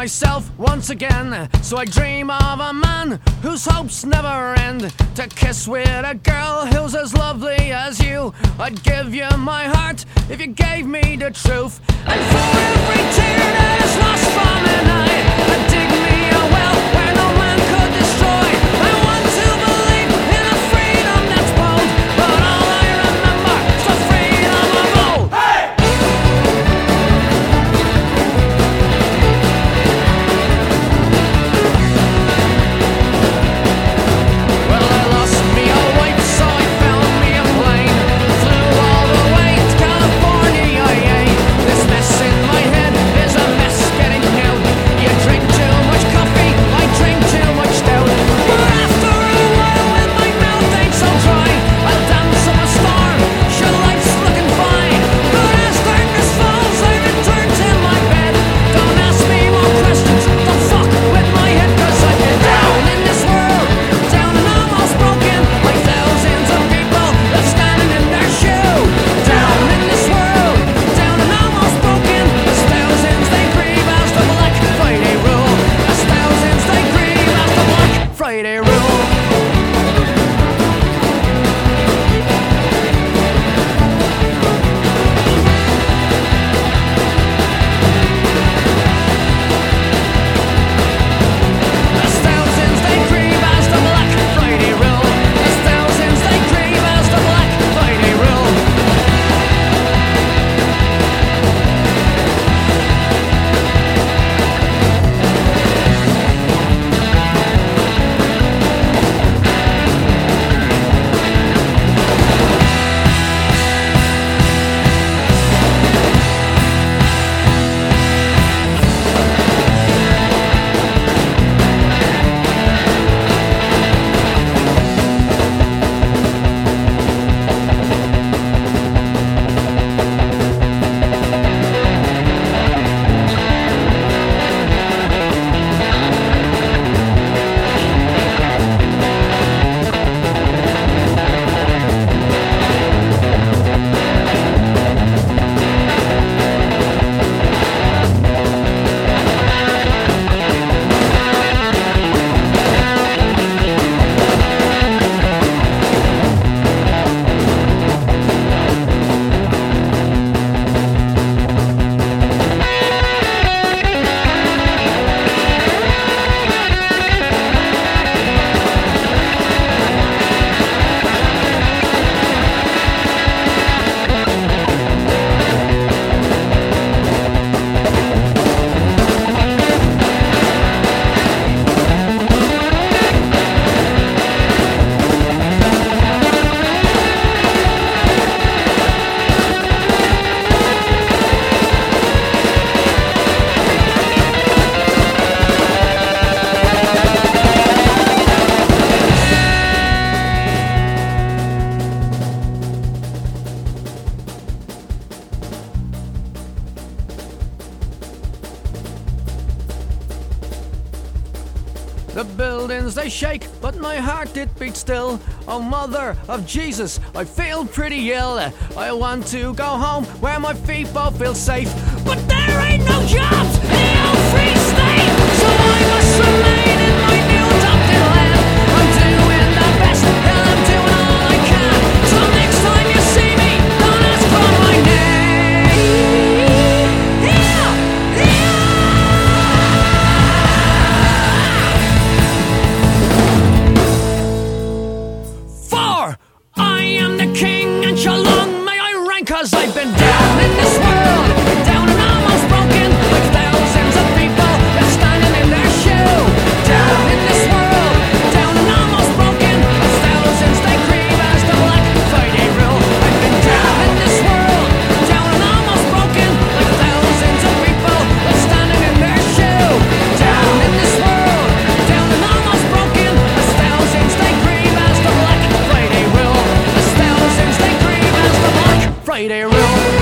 myself once again. So I dream of a man whose hopes never end. To kiss with a girl who's as lovely as you. I'd give you my heart if you gave me the truth. And for every tear that is lost from an buildings they shake, but my heart did beat still. Oh, mother of Jesus, I feel pretty ill. I want to go home where my feet both feel safe, but there ain't no jobs in Friday room.